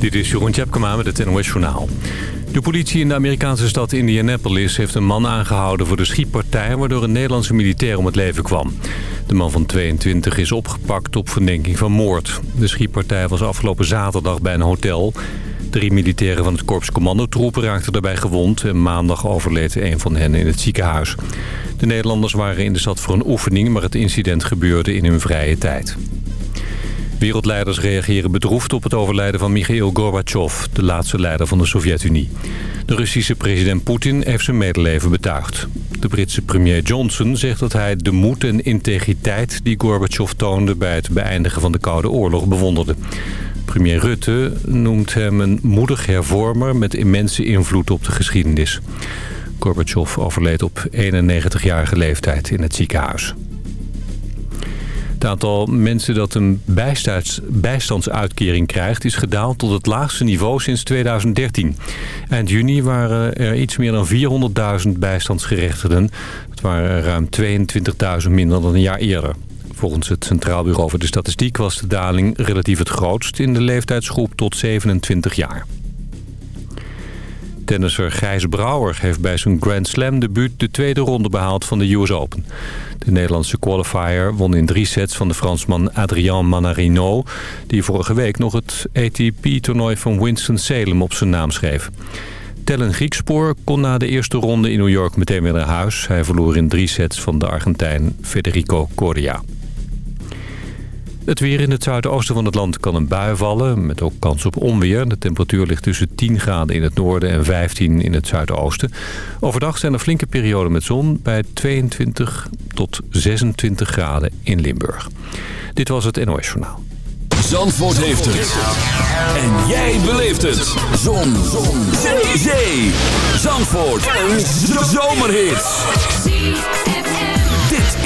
Dit is Jeroen Tjepkema met het NOS Journaal. De politie in de Amerikaanse stad Indianapolis heeft een man aangehouden voor de schietpartij... waardoor een Nederlandse militair om het leven kwam. De man van 22 is opgepakt op verdenking van moord. De schietpartij was afgelopen zaterdag bij een hotel. Drie militairen van het korps commandotroepen raakten daarbij gewond... en maandag overleed een van hen in het ziekenhuis. De Nederlanders waren in de stad voor een oefening... maar het incident gebeurde in hun vrije tijd. Wereldleiders reageren bedroefd op het overlijden van Mikhail Gorbachev, de laatste leider van de Sovjet-Unie. De Russische president Poetin heeft zijn medeleven betuigd. De Britse premier Johnson zegt dat hij de moed en integriteit die Gorbachev toonde bij het beëindigen van de Koude Oorlog bewonderde. Premier Rutte noemt hem een moedig hervormer met immense invloed op de geschiedenis. Gorbachev overleed op 91-jarige leeftijd in het ziekenhuis. Het aantal mensen dat een bijstands, bijstandsuitkering krijgt... is gedaald tot het laagste niveau sinds 2013. Eind juni waren er iets meer dan 400.000 bijstandsgerechtigden. Het waren ruim 22.000 minder dan een jaar eerder. Volgens het Centraal Bureau voor de Statistiek was de daling relatief het grootst... in de leeftijdsgroep tot 27 jaar. Tennisser Gijs Brouwer heeft bij zijn Grand Slam debuut de tweede ronde behaald van de US Open. De Nederlandse qualifier won in drie sets van de Fransman Adrien Manarino... die vorige week nog het ATP-toernooi van Winston-Salem op zijn naam schreef. Tellen Griekspoor kon na de eerste ronde in New York meteen weer naar huis. Hij verloor in drie sets van de Argentijn Federico Correa. Het weer in het zuidoosten van het land kan een bui vallen, met ook kans op onweer. De temperatuur ligt tussen 10 graden in het noorden en 15 in het zuidoosten. Overdag zijn er flinke perioden met zon bij 22 tot 26 graden in Limburg. Dit was het NOS Journaal. Zandvoort heeft het. En jij beleeft het. Zon. zon. Zee. Zee. Zandvoort. Een zomerhit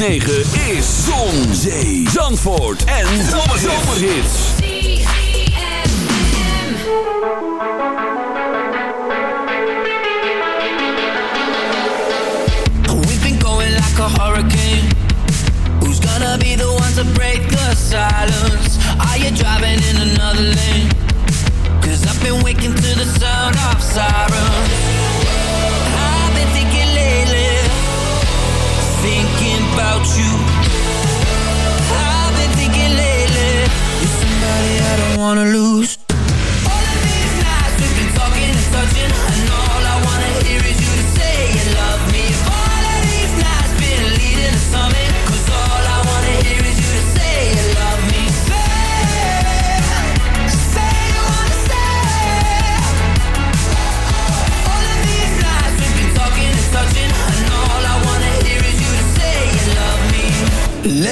106.9 is Zon, Zee, Zandvoort en Zomerhits. We've been going like a hurricane. Who's gonna be the one to break the silence? Are you driving in another lane? Cause I've been waking to the sound of sirens. I don't wanna lose. All of these nights we've been talking and touching.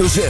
hoofdletter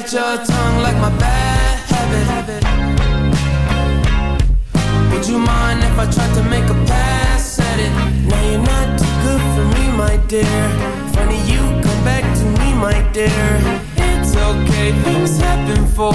Bite your tongue like my bad habit? Would you mind if I tried to make a pass at it? Now you're not too good for me, my dear. Funny you come back to me, my dear. It's okay, things happen for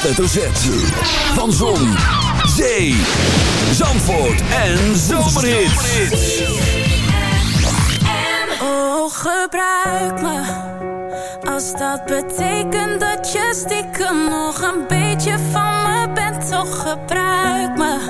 hoofdletter Z. Van Zon, Zee, Zandvoort en Zomerhit. Oh, gebruik me. Als dat betekent dat je stiekem nog een beetje van me bent, toch gebruik me